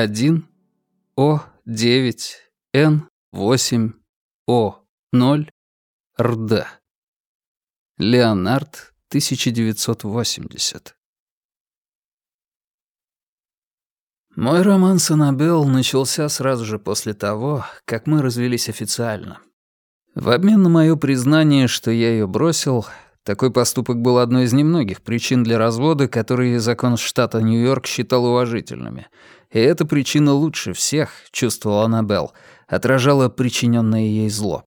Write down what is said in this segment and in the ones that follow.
Ле-1, О-9, Н-8, О-0, РД. Леонард, 1980. Мой роман с Аннабелл начался сразу же после того, как мы развелись официально. В обмен на мое признание, что я ее бросил, такой поступок был одной из немногих причин для развода, которые закон штата Нью-Йорк считал уважительными. И эта причина лучше всех, чувствовала Аннабелл, отражала причиненное ей зло.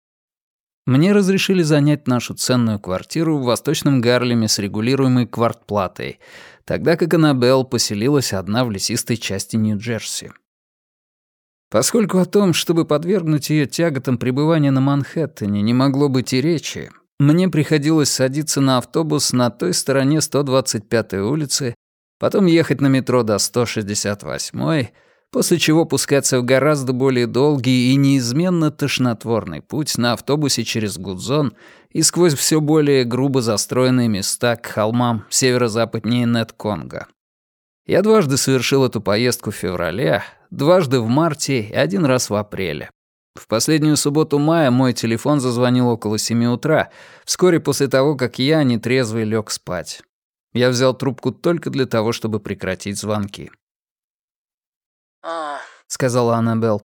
Мне разрешили занять нашу ценную квартиру в Восточном Гарлеме с регулируемой квартплатой, тогда как Аннабелл поселилась одна в лесистой части Нью-Джерси. Поскольку о том, чтобы подвергнуть ее тяготам пребывания на Манхэттене, не могло быть и речи, мне приходилось садиться на автобус на той стороне 125-й улицы, потом ехать на метро до 168-й, после чего пускаться в гораздо более долгий и неизменно тошнотворный путь на автобусе через Гудзон и сквозь все более грубо застроенные места к холмам северо-западнее Нет-Конго. Я дважды совершил эту поездку в феврале, дважды в марте и один раз в апреле. В последнюю субботу мая мой телефон зазвонил около семи утра, вскоре после того, как я, нетрезвый, лег спать. Я взял трубку только для того, чтобы прекратить звонки. «А, — сказала Аннабелл.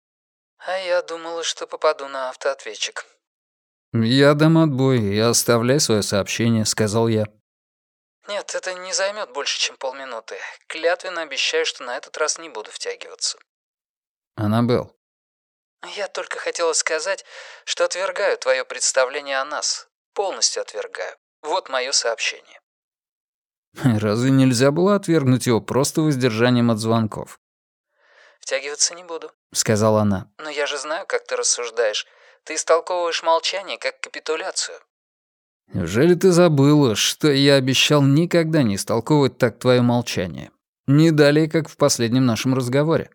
а я думала, что попаду на автоответчик». «Я дам отбой и оставляй свое сообщение», — сказал я. «Нет, это не займет больше, чем полминуты. Клятвенно обещаю, что на этот раз не буду втягиваться». «Аннабелл, Я только хотела сказать, что отвергаю твое представление о нас. Полностью отвергаю. Вот мое сообщение. разве нельзя было отвергнуть его просто воздержанием от звонков?» Втягиваться не буду. — сказала она. Но я же знаю, как ты рассуждаешь. Ты истолковываешь молчание как капитуляцию. «Неужели ты забыла, что я обещал никогда не истолковывать так твое молчание? Не далее, как в последнем нашем разговоре»,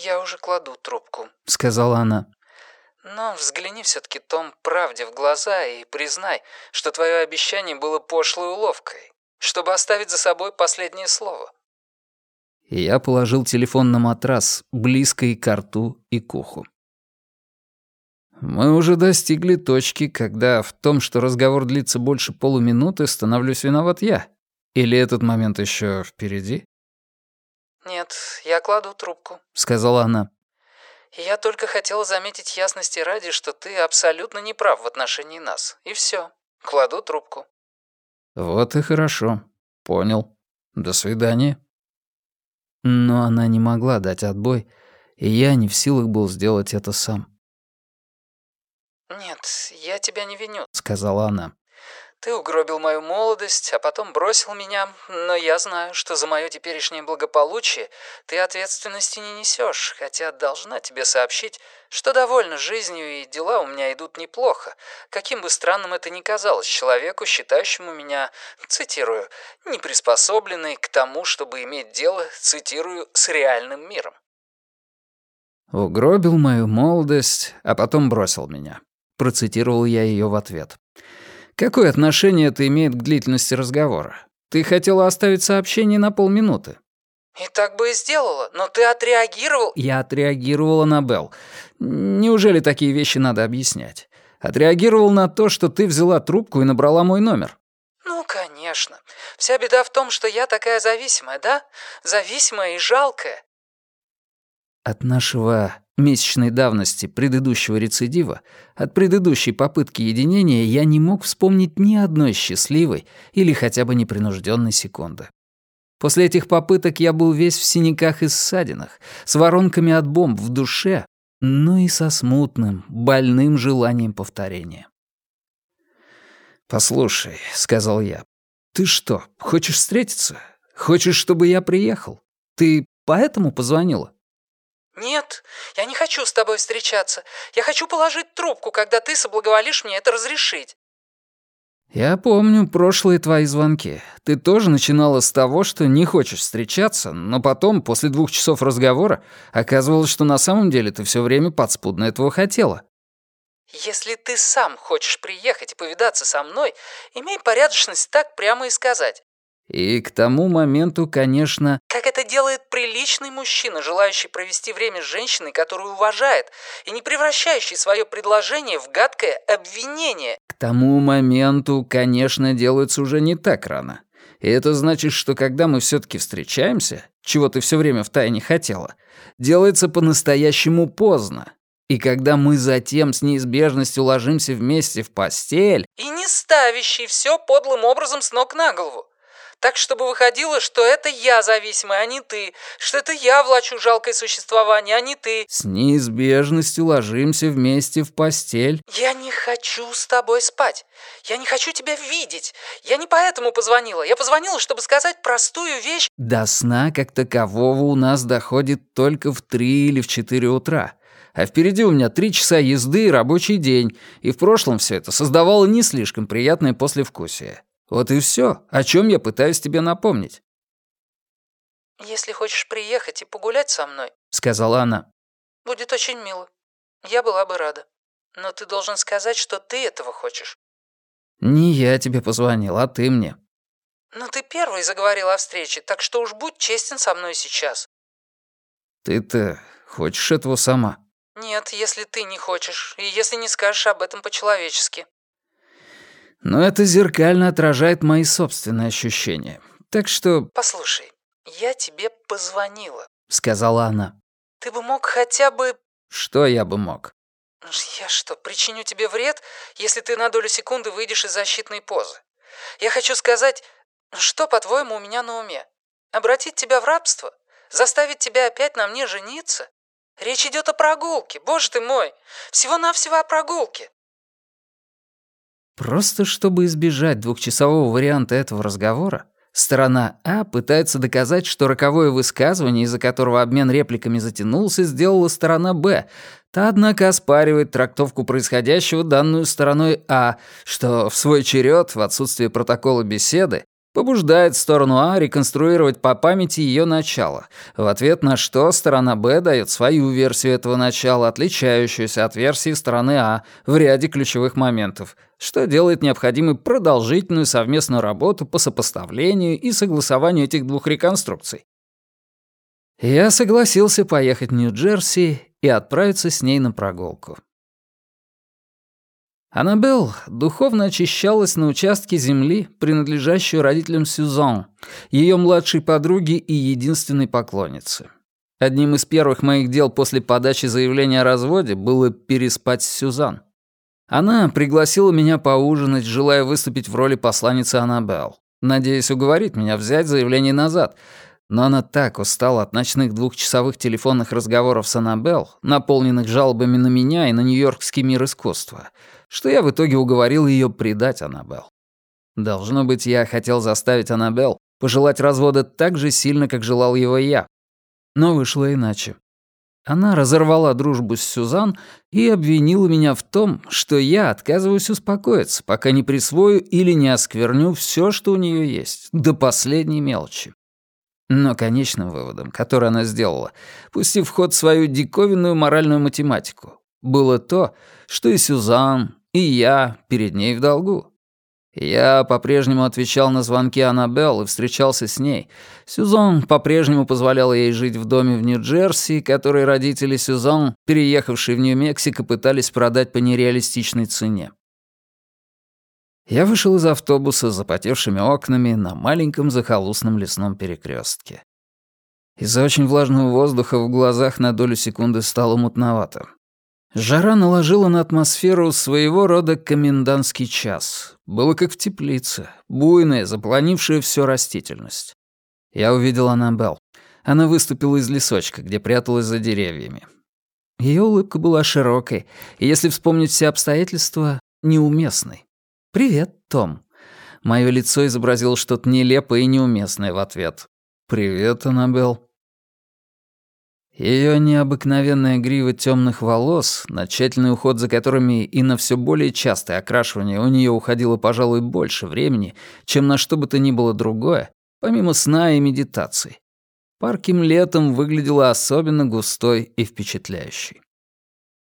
Я уже кладу трубку. — сказала она. Но взгляни все таки Том правде в глаза и признай, что твое обещание было пошлой уловкой, чтобы оставить за собой последнее слово. Я положил телефон на матрас, близко и к рту, и к уху. Мы уже достигли точки, когда в том, что разговор длится больше полуминуты, становлюсь виноват я. Или этот момент еще впереди? «Нет, я кладу трубку. — сказала она. Я только хотела заметить ясности ради, что ты абсолютно не прав в отношении нас. И все. Кладу трубку». Вот и хорошо. Понял. До свидания. Но она не могла дать отбой, и я не в силах был сделать это сам, «Нет, я тебя не виню. — сказала она. Ты угробил мою молодость, а потом бросил меня, но я знаю, что за мое теперешнее благополучие ты ответственности не несешь, хотя должна тебе сообщить, что довольна жизнью и дела у меня идут неплохо, каким бы странным это ни казалось человеку, считающему меня, цитирую, неприспособленной к тому, чтобы иметь дело, цитирую, с реальным миром. «Угробил мою молодость, а потом бросил меня», — процитировал я ее в ответ. «Какое отношение это имеет к длительности разговора? Ты хотела оставить сообщение на полминуты». И так бы и сделала, но ты отреагировал... Я отреагировала на Белл. Неужели такие вещи надо объяснять? Отреагировал на то, что ты взяла трубку и набрала мой номер. Ну, конечно. Вся беда в том, что я такая зависимая, да? Зависимая и жалкая. От нашего месячной давности предыдущего рецидива, от предыдущей попытки единения я не мог вспомнить ни одной счастливой или хотя бы непринужденной секунды. После этих попыток я был весь в синяках и ссадинах, с воронками от бомб в душе, но и со смутным, больным желанием повторения. «Послушай», — сказал я, — «ты что, хочешь встретиться? Хочешь, чтобы я приехал? Ты поэтому позвонила?» Нет, я не хочу с тобой встречаться. Я хочу положить трубку, когда ты соблаговолишь мне это разрешить. «Я помню прошлые твои звонки. Ты тоже начинала с того, что не хочешь встречаться, но потом, после двух часов разговора, оказывалось, что на самом деле ты все время подспудно этого хотела». Если ты сам хочешь приехать и повидаться со мной, имей порядочность так прямо и сказать. И к тому моменту, конечно... Как это делает приличный мужчина, желающий провести время с женщиной, которую уважает, и не превращающий свое предложение в гадкое обвинение. К тому моменту, конечно, делается уже не так рано. И это значит, что когда мы все таки встречаемся, чего ты все время втайне хотела, делается по-настоящему поздно. И когда мы затем с неизбежностью ложимся вместе в постель... И не ставящий все подлым образом с ног на голову. Так, чтобы выходило, что это я зависимый, а не ты, что это я влачу жалкое существование, а не ты. С неизбежностью ложимся вместе в постель. Я не хочу с тобой спать. Я не хочу тебя видеть. Я не поэтому позвонила. Я позвонила, чтобы сказать простую вещь. До сна как такового у нас доходит только в три или в четыре утра. А впереди у меня три часа езды и рабочий день, и в прошлом все это создавало не слишком приятное послевкусие. Вот и все, о чем я пытаюсь тебе напомнить. «Если хочешь приехать и погулять со мной», — сказала она, — «будет очень мило. Я была бы рада. Но ты должен сказать, что ты этого хочешь». «Не я тебе позвонил, а ты мне». «Но ты первый заговорил о встрече, так что уж будь честен со мной сейчас». «Ты-то хочешь этого сама?» «Нет, если ты не хочешь, и если не скажешь об этом по-человечески». Но это зеркально отражает мои собственные ощущения. Так что... «Послушай, я тебе позвонила», — сказала она. «Ты бы мог хотя бы...» «Что я бы мог?» «Я что, причиню тебе вред, если ты на долю секунды выйдешь из защитной позы? Я хочу сказать, что, по-твоему, у меня на уме? Обратить тебя в рабство? Заставить тебя опять на мне жениться? Речь идет о прогулке, боже ты мой! Всего-навсего о прогулке!» Просто чтобы избежать двухчасового варианта этого разговора, сторона А пытается доказать, что роковое высказывание, из-за которого обмен репликами затянулся, сделала сторона Б. Та, однако, оспаривает трактовку происходящего данную стороной А, что в свой черед, в отсутствие протокола беседы, побуждает сторону А реконструировать по памяти ее начало, в ответ на что сторона Б дает свою версию этого начала, отличающуюся от версии стороны А в ряде ключевых моментов, что делает необходимой продолжительную совместную работу по сопоставлению и согласованию этих двух реконструкций. Я согласился поехать в Нью-Джерси и отправиться с ней на прогулку. Аннабелл духовно очищалась на участке земли, принадлежащей родителям Сюзан, ее младшей подруги и единственной поклонницы. Одним из первых моих дел после подачи заявления о разводе было переспать с Сюзан. Она пригласила меня поужинать, желая выступить в роли посланницы Аннабелл, надеясь уговорить меня взять заявление назад, но она так устала от ночных двухчасовых телефонных разговоров с Аннабелл, наполненных жалобами на меня и на Нью-Йоркский мир искусства, что я в итоге уговорил ее предать Аннабелл. Должно быть, я хотел заставить Аннабелл пожелать развода так же сильно, как желал его я. Но вышло иначе. Она разорвала дружбу с Сюзан и обвинила меня в том, что я отказываюсь успокоиться, пока не присвою или не оскверню все, что у нее есть, до последней мелочи. Но конечным выводом, который она сделала, пустив в ход свою диковинную моральную математику, было то, что и Сюзан, и я перед ней в долгу. Я по-прежнему отвечал на звонки Аннабелл и встречался с ней. Сюзан по-прежнему позволяла ей жить в доме в Нью-Джерси, который родители Сюзан, переехавшие в Нью-Мексико, пытались продать по нереалистичной цене. Я вышел из автобуса с запотевшими окнами на маленьком захолустном лесном перекрестке. Из-за очень влажного воздуха в глазах на долю секунды стало мутновато. Жара наложила на атмосферу своего рода комендантский час. Было как в теплице, буйная, запланившая всю растительность. Я увидел Аннабелл. Она выступила из лесочка, где пряталась за деревьями. Ее улыбка была широкой, и, если вспомнить все обстоятельства, неуместной. «Привет, Том». Мое лицо изобразило что-то нелепое и неуместное в ответ. «Привет, Аннабелл». Ее необыкновенная грива темных волос, на тщательный уход за которыми и на все более частое окрашивание у нее уходило, пожалуй, больше времени, чем на что бы то ни было другое, помимо сна и медитации. Парким летом выглядела особенно густой и впечатляющей.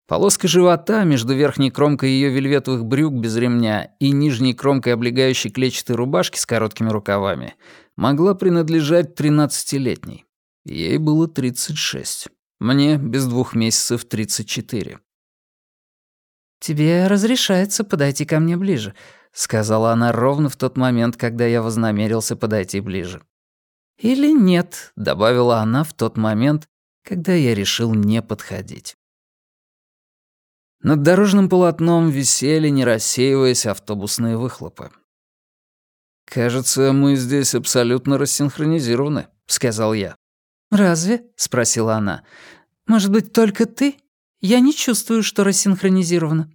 Полоска живота между верхней кромкой ее вельветовых брюк без ремня и нижней кромкой облегающей клетчатой рубашки с короткими рукавами могла принадлежать тринадцатилетней. Ей было 36. Мне без двух месяцев 34. «Тебе разрешается подойти ко мне ближе», — сказала она ровно в тот момент, когда я вознамерился подойти ближе. «Или нет», — добавила она в тот момент, когда я решил не подходить. Над дорожным полотном висели, не рассеиваясь, автобусные выхлопы. «Кажется, мы здесь абсолютно рассинхронизированы», — сказал я. «Разве?» — спросила она. «Может быть, только ты? Я не чувствую, что рассинхронизировано».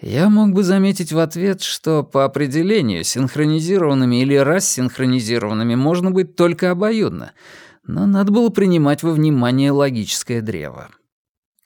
Я мог бы заметить в ответ, что по определению синхронизированными или рассинхронизированными можно быть только обоюдно, но надо было принимать во внимание логическое древо.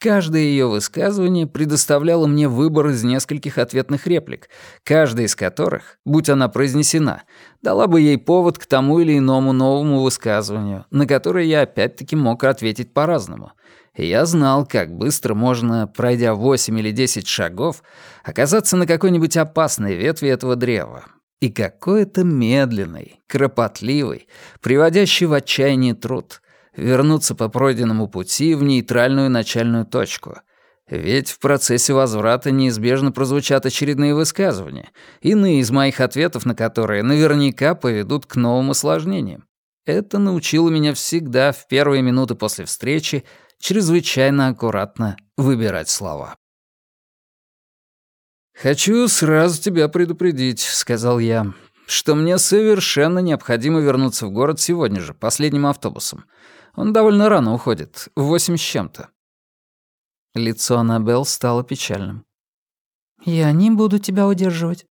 Каждое ее высказывание предоставляло мне выбор из нескольких ответных реплик, каждая из которых, будь она произнесена, дала бы ей повод к тому или иному новому высказыванию, на которое я опять-таки мог ответить по-разному. Я знал, как быстро можно, пройдя 8 или 10 шагов, оказаться на какой-нибудь опасной ветви этого древа. И какой это медленный, кропотливый, приводящий в отчаяние труд — вернуться по пройденному пути в нейтральную начальную точку. Ведь в процессе возврата неизбежно прозвучат очередные высказывания, иные из моих ответов на которые наверняка поведут к новым осложнениям. Это научило меня всегда в первые минуты после встречи чрезвычайно аккуратно выбирать слова. «Хочу сразу тебя предупредить», — сказал я, «что мне совершенно необходимо вернуться в город сегодня же, последним автобусом. Он довольно рано уходит, в восемь с чем-то». Лицо Аннабелл стало печальным. «Я не буду тебя удерживать».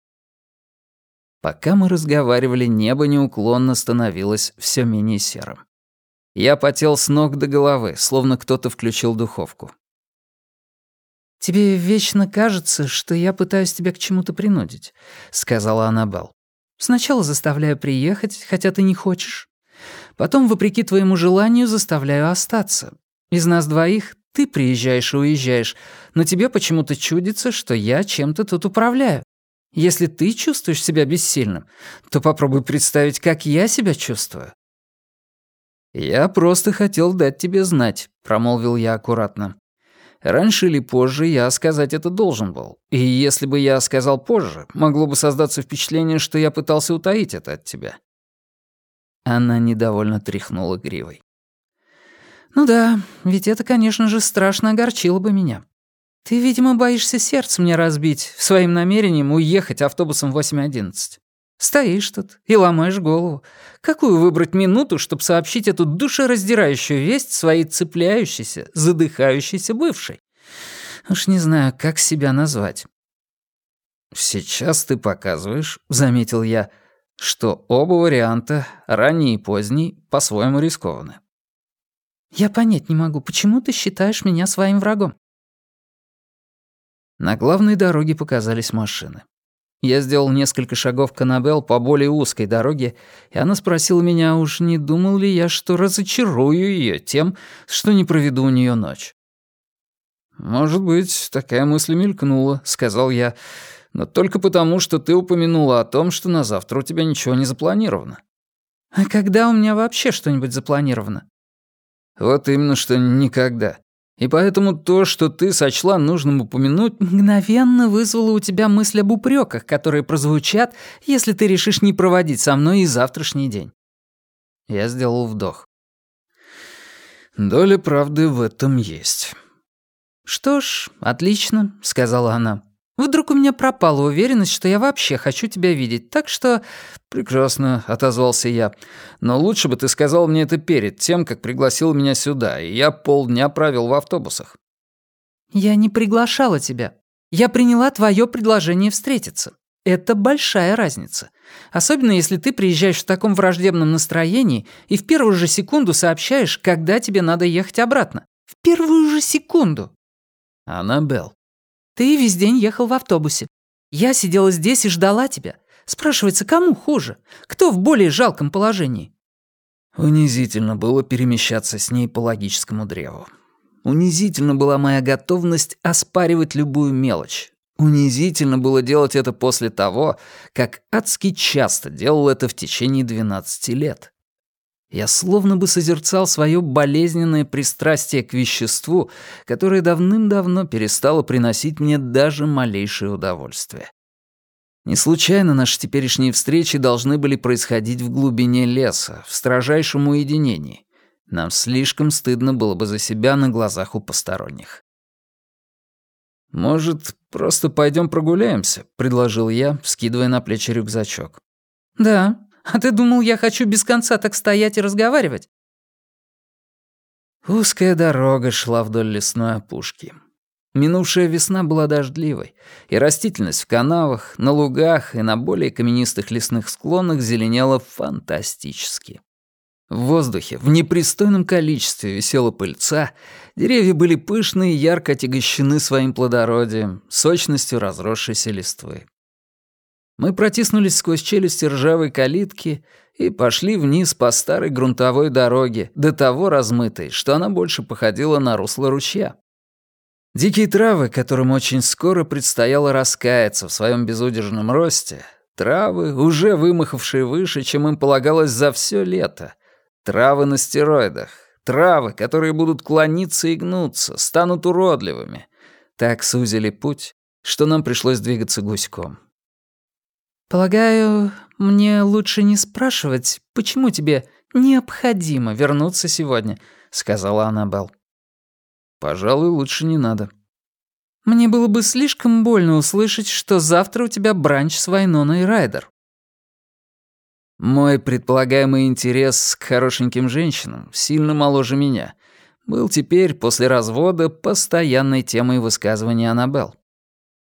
Пока мы разговаривали, небо неуклонно становилось все менее серым. Я потел с ног до головы, словно кто-то включил духовку. «Тебе вечно кажется, что я пытаюсь тебя к чему-то принудить», — сказала Аннабелл. «Сначала заставляю приехать, хотя ты не хочешь. Потом, вопреки твоему желанию, заставляю остаться. Из нас двоих ты приезжаешь и уезжаешь, но тебе почему-то чудится, что я чем-то тут управляю. Если ты чувствуешь себя бессильным, то попробуй представить, как я себя чувствую». «Я просто хотел дать тебе знать», — промолвил я аккуратно. «Раньше или позже я сказать это должен был. И если бы я сказал позже, могло бы создаться впечатление, что я пытался утаить это от тебя. Она недовольно тряхнула гривой. «Ну да, ведь это, конечно же, страшно огорчило бы меня. Ты, видимо, боишься сердце мне разбить своим намерением уехать автобусом 8.11. Стоишь тут и ломаешь голову. Какую выбрать минуту, чтобы сообщить эту душераздирающую весть своей цепляющейся, задыхающейся бывшей? Уж не знаю, как себя назвать». «Сейчас ты показываешь», — заметил я, — что оба варианта, ранний и поздний, по-своему рискованы. «Я понять не могу, почему ты считаешь меня своим врагом?» На главной дороге показались машины. Я сделал несколько шагов к Аннабелл по более узкой дороге, и она спросила меня, уж не думал ли я, что разочарую ее тем, что не проведу у нее ночь. «Может быть, такая мысль мелькнула», — сказал я, — но только потому, что ты упомянула о том, что на завтра у тебя ничего не запланировано». «А когда у меня вообще что-нибудь запланировано?» «Вот именно, что никогда. И поэтому то, что ты сочла нужным упомянуть, мгновенно вызвало у тебя мысль об упреках, которые прозвучат, если ты решишь не проводить со мной и завтрашний день». Я сделал вдох. «Доля правды в этом есть». «Что ж, отлично», — сказала она. Вдруг у меня пропала уверенность, что я вообще хочу тебя видеть, так что...» «Прекрасно», — отозвался я. «Но лучше бы ты сказал мне это перед тем, как пригласил меня сюда, и я полдня провел в автобусах». «Я не приглашала тебя. Я приняла твое предложение встретиться. Это большая разница. Особенно если ты приезжаешь в таком враждебном настроении и в первую же секунду сообщаешь, когда тебе надо ехать обратно. В первую же секунду». «Аннабелл, ты весь день ехал в автобусе. Я сидела здесь и ждала тебя. Спрашивается, кому хуже? Кто в более жалком положении?» Унизительно было перемещаться с ней по логическому древу. Унизительно была моя готовность оспаривать любую мелочь. Унизительно было делать это после того, как адски часто делал это в течение 12 лет. Я словно бы созерцал свое болезненное пристрастие к веществу, которое давным-давно перестало приносить мне даже малейшее удовольствие. Не случайно наши теперешние встречи должны были происходить в глубине леса, в строжайшем уединении. Нам слишком стыдно было бы за себя на глазах у посторонних. «Может, просто пойдем прогуляемся?» — предложил я, скидывая на плечи рюкзачок. «Да, а ты думал, я хочу без конца так стоять и разговаривать?» Узкая дорога шла вдоль лесной опушки. Минувшая весна была дождливой, и растительность в канавах, на лугах и на более каменистых лесных склонах зеленела фантастически. В воздухе в непристойном количестве висела пыльца, деревья были пышные и ярко отягощены своим плодородием, сочностью разросшейся листвы. Мы протиснулись сквозь челюсти ржавой калитки и пошли вниз по старой грунтовой дороге, до того размытой, что она больше походила на русло ручья. Дикие травы, которым очень скоро предстояло раскаяться в своем безудержном росте, травы, уже вымахавшие выше, чем им полагалось за все лето, травы на стероидах, травы, которые будут клониться и гнуться, станут уродливыми, так сузили путь, что нам пришлось двигаться гуськом. «Полагаю, мне лучше не спрашивать, почему тебе необходимо вернуться сегодня», — сказала Аннабелл. «Пожалуй, лучше не надо». «Мне было бы слишком больно услышать, что завтра у тебя бранч с Вайноной Райдер». Мой предполагаемый интерес к хорошеньким женщинам, сильно моложе меня, был теперь, после развода, постоянной темой высказывания Аннабелл.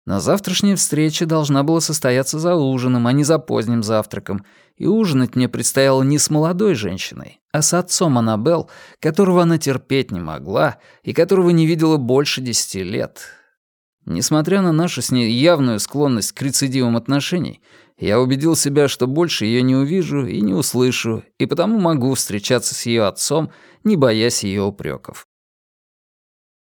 Но завтрашняя встреча должна была состояться за ужином, а не за поздним завтраком, и ужинать мне предстояло не с молодой женщиной, а с отцом Аннабелл, которого она терпеть не могла и которого не видела больше десяти лет. Несмотря на нашу с ней явную склонность к рецидивам отношений, я убедил себя, что больше ее не увижу и не услышу, и потому могу встречаться с ее отцом, не боясь ее упреков.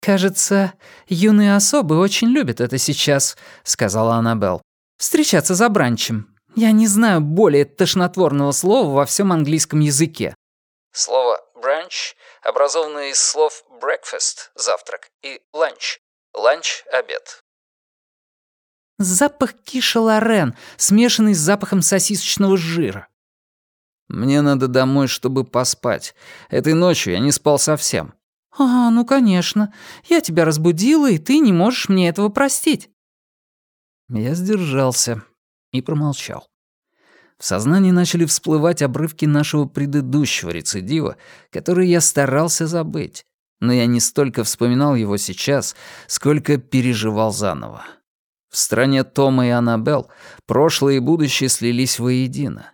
«Кажется, юные особы очень любят это сейчас», — сказала Аннабелл. «Встречаться за бранчем. Я не знаю более тошнотворного слова во всем английском языке». Слово «бранч» образовано из слов «breakfast» — завтрак и «lunch» — «ланч» — обед. Запах киша Лорен, смешанный с запахом сосисочного жира. «Мне надо домой, чтобы поспать. Этой ночью я не спал совсем. «А, ну, конечно. Я тебя разбудила, и ты не можешь мне этого простить». Я сдержался и промолчал. В сознании начали всплывать обрывки нашего предыдущего рецидива, которые я старался забыть, но я не столько вспоминал его сейчас, сколько переживал заново. В стране Тома и Аннабелл прошлое и будущее слились воедино.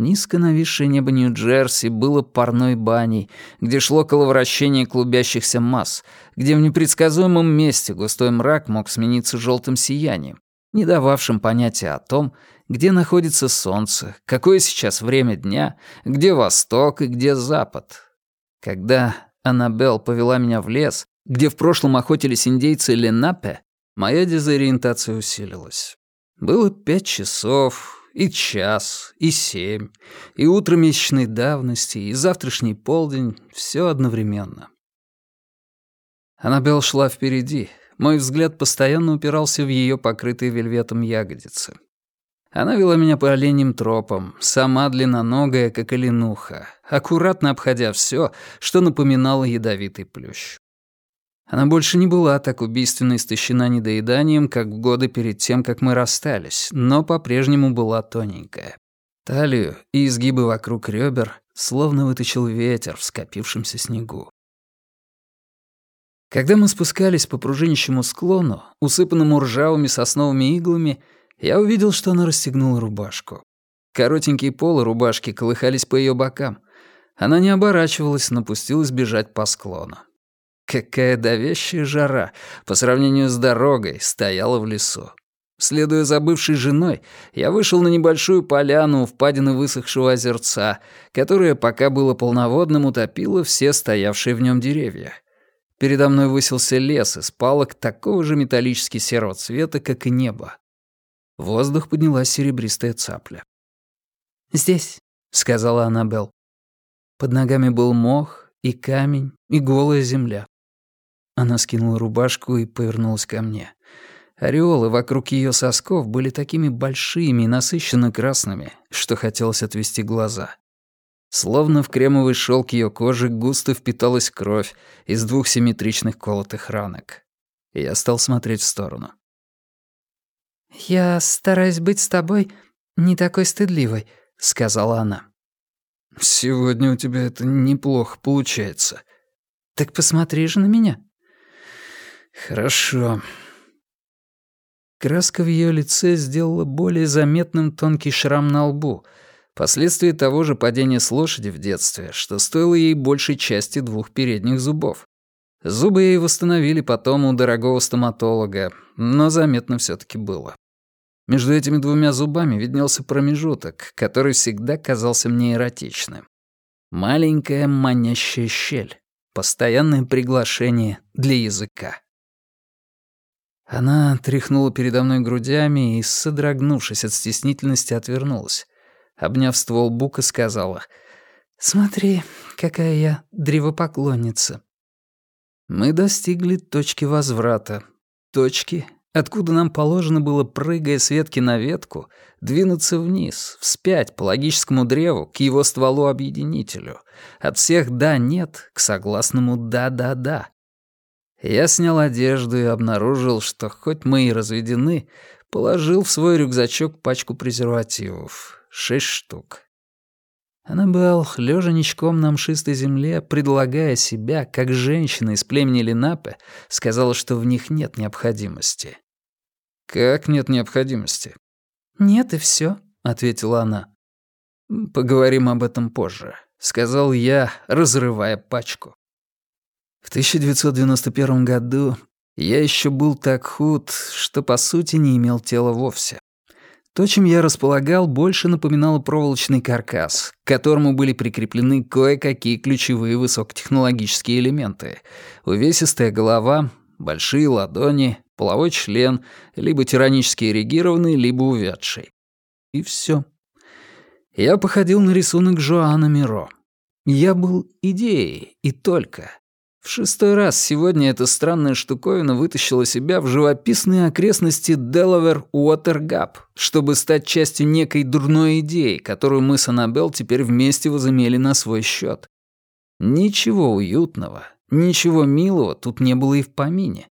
Низко нависшее небо Нью-Джерси было парной баней, где шло коловращение клубящихся масс, где в непредсказуемом месте густой мрак мог смениться желтым сиянием, не дававшим понятия о том, где находится солнце, какое сейчас время дня, где восток и где запад. Когда Аннабелл повела меня в лес, где в прошлом охотились индейцы Ленапе, моя дезориентация усилилась. Было пять часов, и час, и семь, и утро месячной давности, и завтрашний полдень — все одновременно. Аннабелл шла впереди. Мой взгляд постоянно упирался в ее покрытые вельветом ягодицы. Она вела меня по оленьим тропам, сама длинноногая, как оленуха, аккуратно обходя все, что напоминало ядовитый плющ. Она больше не была так убийственно истощена недоеданием, как в годы перед тем, как мы расстались, но по-прежнему была тоненькая. Талию и изгибы вокруг ребер словно вытащил ветер в скопившемся снегу. Когда мы спускались по пружинищему склону, усыпанному ржавыми сосновыми иглами, я увидел, что она расстегнула рубашку. Коротенькие полы рубашки колыхались по ее бокам. Она не оборачивалась, но пустилась бежать по склону. Какая давящая жара по сравнению с дорогой стояла в лесу. Следуя за бывшей женой, я вышел на небольшую поляну у впадины высохшего озерца, которое, пока было полноводным, утопило все стоявшие в нем деревья. Передо мной высился лес из палок такого же металлически серого цвета, как и небо. В воздух поднялась серебристая цапля. «Здесь», — сказала Аннабелл. Под ногами был мох и камень, и голая земля. Она скинула рубашку и повернулась ко мне. Ореолы вокруг ее сосков были такими большими и насыщенно красными, что хотелось отвести глаза. Словно в кремовый шелк ее кожи густо впиталась кровь из двух симметричных колотых ранок. Я стал смотреть в сторону. «Я стараюсь быть с тобой не такой стыдливой», — сказала она. «Сегодня у тебя это неплохо получается». «Так посмотри же на меня». «Хорошо». Краска в ее лице сделала более заметным тонкий шрам на лбу, последствия того же падения с лошади в детстве, что стоило ей большей части двух передних зубов. Зубы ей восстановили потом у дорогого стоматолога, но заметно все таки было. Между этими двумя зубами виднелся промежуток, который всегда казался мне эротичным. Маленькая манящая щель. Постоянное приглашение для языка. Она тряхнула передо мной грудями и, содрогнувшись от стеснительности, отвернулась. Обняв ствол бука, сказала, «Смотри, какая я древопоклонница». Мы достигли точки возврата. Точки, откуда нам положено было, прыгая с ветки на ветку, двинуться вниз, вспять по логическому древу к его стволу-объединителю, от всех «да-нет» к согласному «да-да-да». Я снял одежду и обнаружил, что хоть мы и разведены, положил в свой рюкзачок пачку презервативов. Шесть штук. Аннабелл, лежа ничком на мшистой земле, предлагая себя, как женщина из племени Ленапе, сказала, что в них нет необходимости. «Как нет необходимости?» «Нет, и все, ответила она. «Поговорим об этом позже», — сказал я, разрывая пачку. В 1991 году я еще был так худ, что по сути не имел тела вовсе. То, чем я располагал, больше напоминало проволочный каркас, к которому были прикреплены кое-какие ключевые высокотехнологические элементы. Увесистая голова, большие ладони, половой член, либо тиранически эрегированный, либо увядший. И все. Я походил на рисунок Жоана Миро. Я был идеей, и только. В шестой раз сегодня эта странная штуковина вытащила себя в живописные окрестности Делавер Уотергап, чтобы стать частью некой дурной идеи, которую мы с Аннабелл теперь вместе возымели на свой счет. Ничего уютного, ничего милого тут не было и в помине.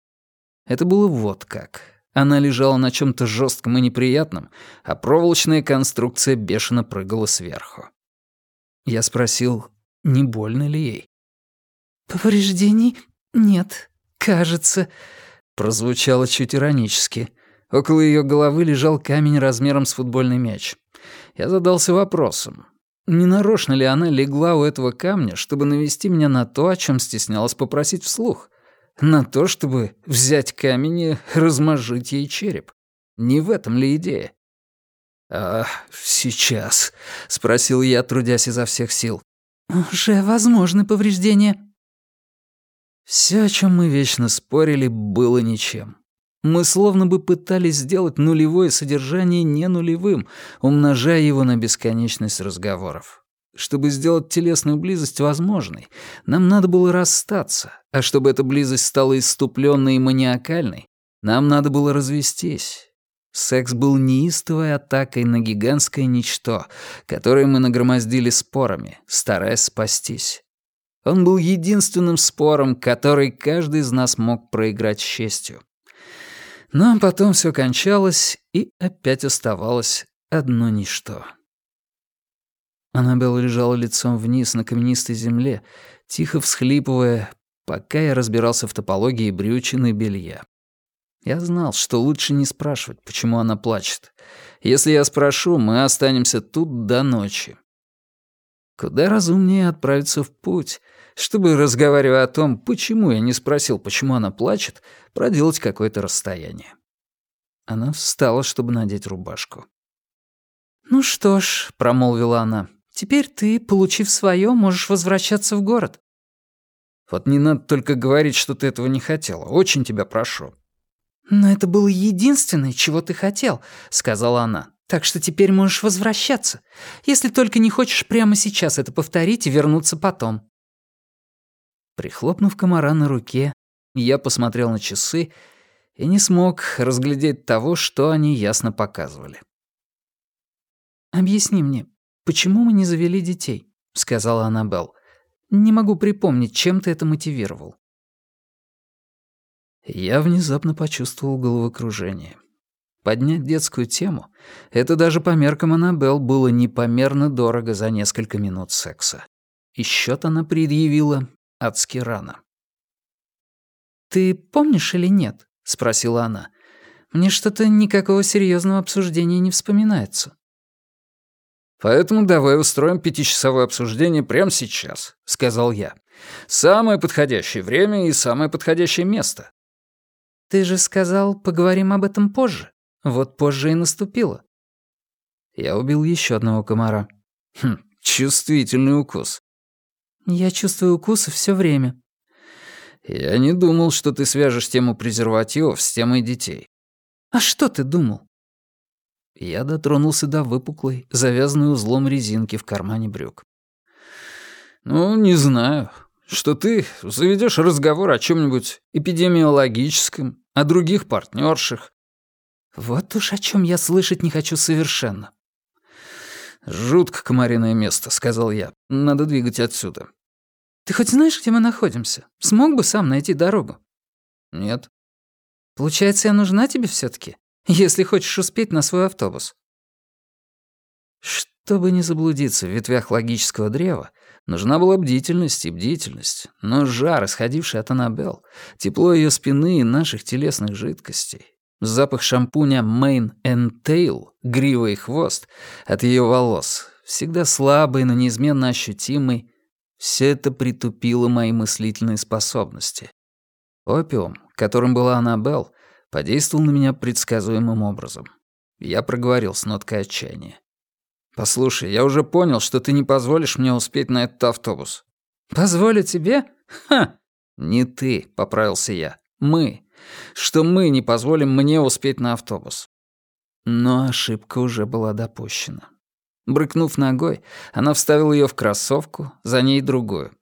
Это было вот как. Она лежала на чем то жестком и неприятном, а проволочная конструкция бешено прыгала сверху. Я спросил, не больно ли ей. «Повреждений нет, кажется», — прозвучало чуть иронически. Около ее головы лежал камень размером с футбольный мяч. Я задался вопросом, не нарочно ли она легла у этого камня, чтобы навести меня на то, о чем стеснялась попросить вслух? На то, чтобы взять камень и размажить ей череп? Не в этом ли идея? «А сейчас?» — спросил я, трудясь изо всех сил. «Уже возможны повреждения», все, о чем мы вечно спорили, было ничем. Мы словно бы пытались сделать нулевое содержание не нулевым, умножая его на бесконечность разговоров. Чтобы сделать телесную близость возможной, нам надо было расстаться, а чтобы эта близость стала иступленной и маниакальной, нам надо было развестись. Секс был неистовой атакой на гигантское ничто, которое мы нагромоздили спорами, стараясь спастись. Он был единственным спором, который каждый из нас мог проиграть с честью. Но потом все кончалось, и опять оставалось одно ничто. Аннабелла лежала лицом вниз на каменистой земле, тихо всхлипывая, пока я разбирался в топологии брючины белья. Я знал, что лучше не спрашивать, почему она плачет. Если я спрошу, мы останемся тут до ночи. Куда разумнее отправиться в путь, чтобы, разговаривая о том, почему я не спросил, почему она плачет, проделать какое-то расстояние. Она встала, чтобы надеть рубашку. «Ну что ж», — промолвила она, — «теперь ты, получив свое, можешь возвращаться в город». «Вот не надо только говорить, что ты этого не хотела. Очень тебя прошу». «Но это было единственное, чего ты хотел», — сказала она. Так что теперь можешь возвращаться, если только не хочешь прямо сейчас это повторить и вернуться потом». Прихлопнув комара на руке, я посмотрел на часы и не смог разглядеть того, что они ясно показывали. «Объясни мне, почему мы не завели детей?» — сказала Аннабелл. «Не могу припомнить, чем ты это мотивировал». Я внезапно почувствовал головокружение. Поднять детскую тему — это даже по меркам Аннабелл было непомерно дорого за несколько минут секса. И счет она предъявила адски рано. «Ты помнишь или нет?» — спросила она. «Мне что-то никакого серьезного обсуждения не вспоминается». «Поэтому давай устроим пятичасовое обсуждение прямо сейчас», — сказал я. «Самое подходящее время и самое подходящее место». «Ты же сказал, поговорим об этом позже. Вот позже и наступило». Я убил еще одного комара. Хм, чувствительный укус. Я чувствую укусы все время. Я не думал, что ты свяжешь тему презервативов с темой детей. А что ты думал? Я дотронулся до выпуклой, завязанной узлом резинки в кармане брюк. Ну, не знаю что ты заведешь разговор о чем-нибудь эпидемиологическом, о других партнерших. Вот уж о чем я слышать не хочу совершенно. «Жутко комариное место», — сказал я. «Надо двигать отсюда». «Ты хоть знаешь, где мы находимся? Смог бы сам найти дорогу?» «Нет». «Получается, я нужна тебе все таки если хочешь успеть на свой автобус?» Чтобы не заблудиться в ветвях логического древа, Нужна была бдительность и бдительность, но жар, исходивший от Аннабелл, тепло ее спины и наших телесных жидкостей, запах шампуня Mane and Tail, грива и хвост, от ее волос, всегда слабый, но неизменно ощутимый, все это притупило мои мыслительные способности. Опиум, которым была Аннабелл, подействовал на меня предсказуемым образом. Я проговорил с ноткой отчаяния. «Послушай, я уже понял, что ты не позволишь мне успеть на этот автобус». «Позволю тебе? Ха!» «Не ты», — поправился я. «Мы. Что мы не позволим мне успеть на автобус». Но ошибка уже была допущена. Брыкнув ногой, она вставила ее в кроссовку, за ней другую.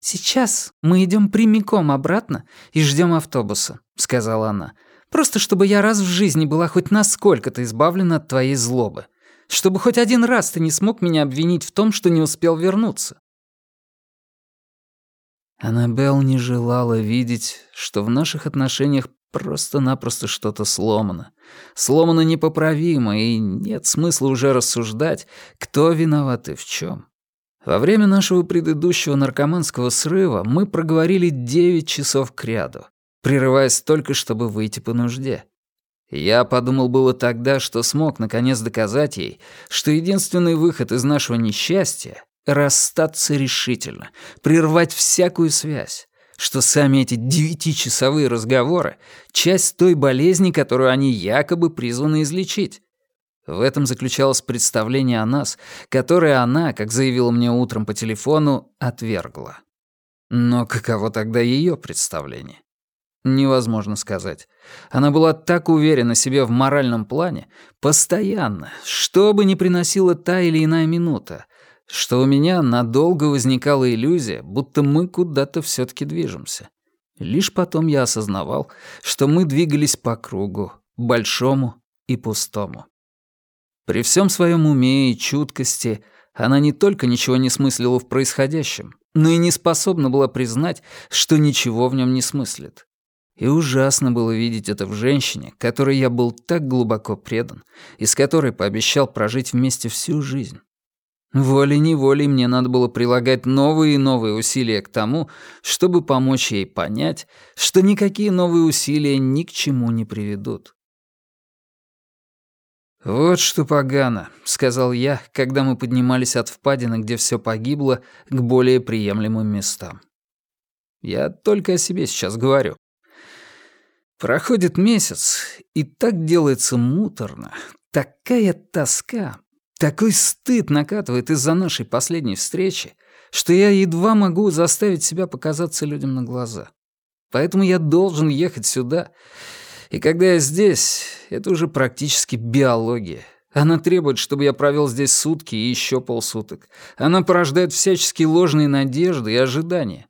«Сейчас мы идем прямиком обратно и ждем автобуса», — сказала она. «Просто чтобы я раз в жизни была хоть насколько-то избавлена от твоей злобы чтобы хоть один раз ты не смог меня обвинить в том, что не успел вернуться». Аннабелл не желала видеть, что в наших отношениях просто-напросто что-то сломано. Сломано непоправимо, и нет смысла уже рассуждать, кто виноват и в чем. Во время нашего предыдущего наркоманского срыва мы проговорили девять часов кряду, прерываясь только, чтобы выйти по нужде. Я подумал было тогда, что смог наконец доказать ей, что единственный выход из нашего несчастья — расстаться решительно, прервать всякую связь, что сами эти девятичасовые разговоры — часть той болезни, которую они якобы призваны излечить. В этом заключалось представление о нас, которое она, как заявила мне утром по телефону, отвергла. Но каково тогда ее представление? Невозможно сказать. Она была так уверена себе в моральном плане, постоянно, что бы ни приносила та или иная минута, что у меня надолго возникала иллюзия, будто мы куда-то все таки движемся. Лишь потом я осознавал, что мы двигались по кругу, большому и пустому. При всем своем уме и чуткости она не только ничего не смыслила в происходящем, но и не способна была признать, что ничего в нем не смыслит. И ужасно было видеть это в женщине, которой я был так глубоко предан, и с которой пообещал прожить вместе всю жизнь. Волей-неволей мне надо было прилагать новые и новые усилия к тому, чтобы помочь ей понять, что никакие новые усилия ни к чему не приведут. «Вот что погано», — сказал я, когда мы поднимались от впадины, где все погибло, к более приемлемым местам. Я только о себе сейчас говорю. Проходит месяц, и так делается муторно, такая тоска, такой стыд накатывает из-за нашей последней встречи, что я едва могу заставить себя показаться людям на глаза. Поэтому я должен ехать сюда, и когда я здесь, это уже практически биология. Она требует, чтобы я провел здесь сутки и еще полсуток. Она порождает всяческие ложные надежды и ожидания.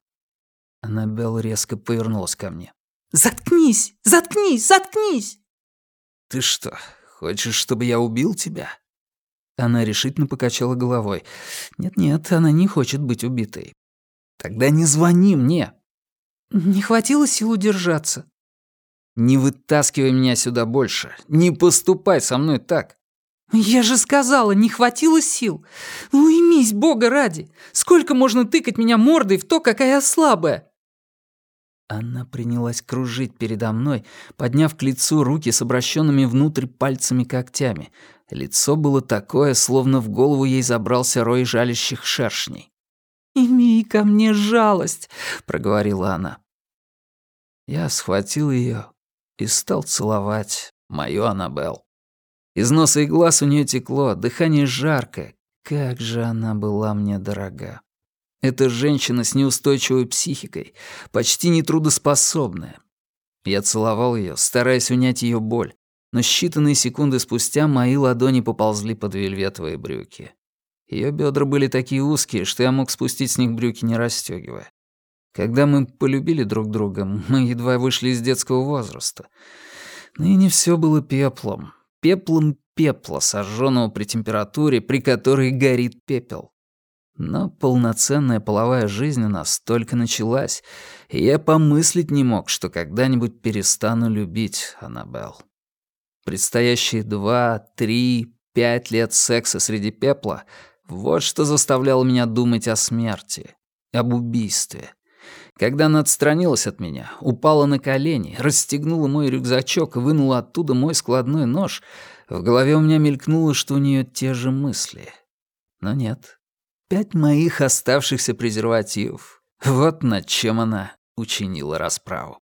Аннабелл резко повернулась ко мне. «Заткнись! Заткнись! Заткнись!» «Ты что, хочешь, чтобы я убил тебя?» Она решительно покачала головой. «Нет-нет, она не хочет быть убитой». «Тогда не звони мне!» «Не хватило сил удержаться». «Не вытаскивай меня сюда больше. Не поступай со мной так». «Я же сказала, не хватило сил. Уймись, бога ради. Сколько можно тыкать меня мордой в то, какая я слабая?» Она принялась кружить передо мной, подняв к лицу руки с обращенными внутрь пальцами когтями. Лицо было такое, словно в голову ей забрался рой жалящих шершней. «Имей ко мне жалость», — проговорила она. Я схватил ее и стал целовать мою Аннабелл. Из носа и глаз у нее текло, дыхание жаркое. Как же она была мне дорога. Эта женщина с неустойчивой психикой, почти нетрудоспособная. Я целовал ее, стараясь унять ее боль, но считанные секунды спустя мои ладони поползли под вельветовые брюки. Ее бедра были такие узкие, что я мог спустить с них брюки, не расстегивая. Когда мы полюбили друг друга, мы едва вышли из детского возраста. Ныне все было пеплом пеплом пепла, сожженного при температуре, при которой горит пепел. Но полноценная половая жизнь у нас только началась, и я помыслить не мог, что когда-нибудь перестану любить Аннабелл. Предстоящие два, три, пять лет секса среди пепла — вот что заставляло меня думать о смерти, об убийстве. Когда она отстранилась от меня, упала на колени, расстегнула мой рюкзачок и вынула оттуда мой складной нож, в голове у меня мелькнуло, что у нее те же мысли. Но нет. Пять моих оставшихся презервативов. Вот над чем она учинила расправу.